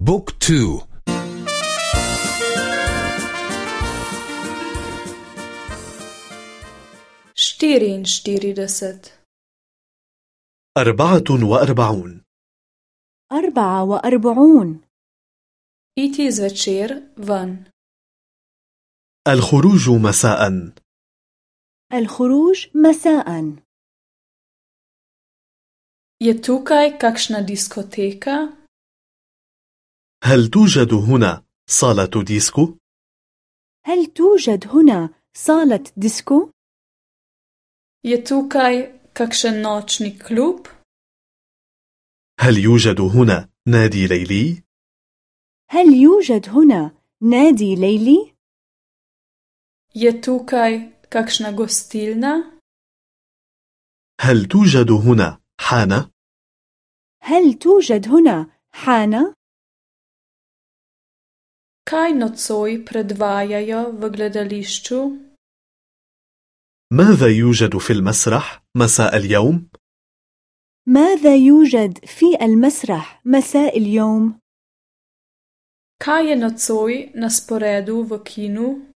Book two. Štiriinštirideset. أربعة وأربعون. أربعة وأربعون. Iti zvečer ven الخروج مساء. الخروج مساء. Je tukaj kakšna diskoteka? هل توجد هنا صالة ديسكو؟ هل توجد هنا صالة ديسكو؟ Je tukaj kakšen nočni klub? هل يوجد هنا نادي ليلي؟ هل يوجد هنا نادي ليلي؟ Je tukaj kakšna gostilna? هل توجد هنا حانة؟ هل توجد هنا حانة؟ Kaj nocoj predvajajo v gledališču? ماذا يوجد في المسرح مساء اليوم؟ ماذا يوجد في المسرح مساء اليوم؟ Na sporedu v kinu?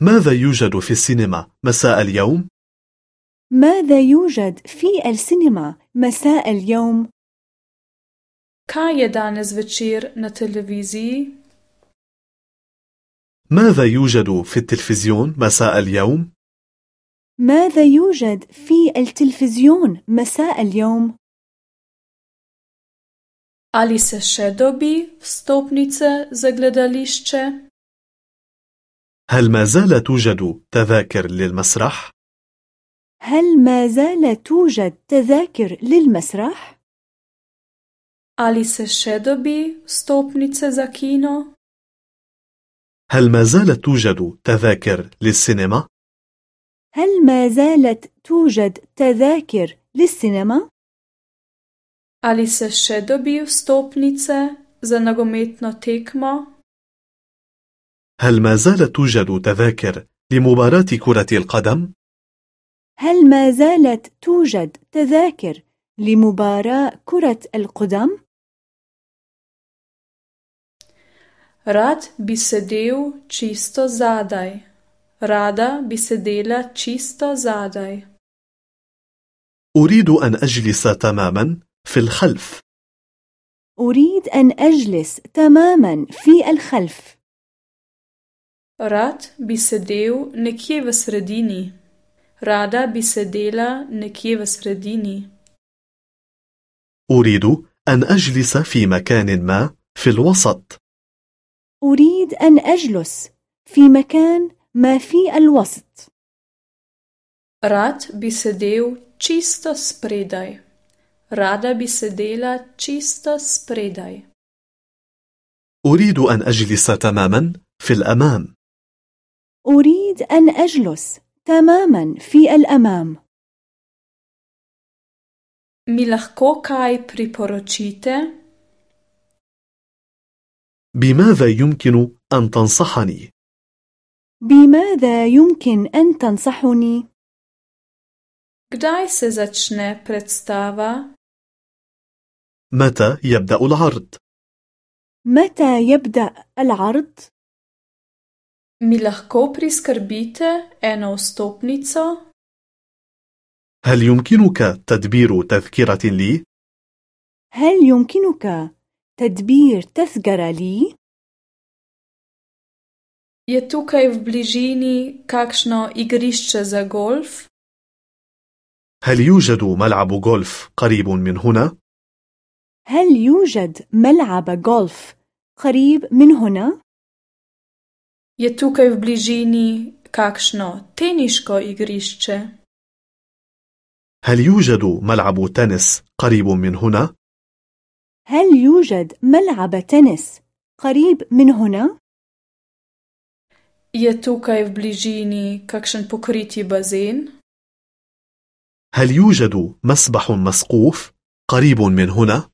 ماذا يوجد في السينما مساء اليوم؟ ماذا يوجد في السينما مساء اليوم؟ Kaj je danes večer na televiziji? ماذا يوجد في التلفزيون مساء اليوم؟ ماذا يوجد في التلفزيون مساء اليوم؟ Ali se še dobi vstopnice za gledališče? هل ما زال توجد تذاكر للمسرح؟ هل ما زال توجد تذاكر للمسرح؟ Ali se še dobi vstopnice za kino? هل ما زالت توجد تذاكر للسينما؟ هل ما زالت توجد تذاكر للسينما؟ Ali se še dobi vstopnice za nogometno tekmo? هل ما زالت توجد تذاكر لمباراة كرة القدم؟ هل ما زالت توجد تذاكر لمباراة كرة القدم؟ Rad bi sedel čisto zadaj. Rada bi sedela čisto zadaj. أريد أن أجلس تماما في الخلف. أريد أن أجلس تماما في الخلف. رات بسديو نكيه وسرديني. رادا بسديلا نكيه وسرديني. أريد أن أجلس في مكان ما في الوسط. أريد أن أجلس في مكان ما في الوسط Rad bi sedel čisto spredaj. Rada bi sedela čisto spredaj. أريد أن أجلس تماما في الأمام أريد أن أجلس تماما في الأمام Mi lahko kaj priporočite? بماذا يمكن أن تنصحني؟ بماذا يمكن أن تنصحني؟ Kdaj se začne predstava? متى يبدأ العرض؟ متى يبدأ العرض؟ Mi lahko priskrbite eno vstopnico? هل يمكنك تدبير تذكرة لي؟ هل يمكنك تدبير تذكرة لي؟ Je tukaj v bližini kakšno igrišče za golf? هل يوجد ملعب غولف قريب من هنا؟ هل يوجد ملعب غولف قريب من هنا؟ Je tukaj v bližini kakšno teniško igrišče? هل يوجد ملعب تنس قريب من هنا؟ هل يوجد ملعب تنس قريب من هنا؟ Je tukaj v bližini kakšen pokriti bazen? هل يوجد مسبح مسقوف قريب من هنا؟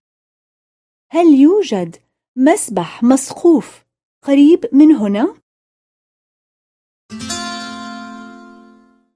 هل يوجد مسبح مسقوف قريب من هنا؟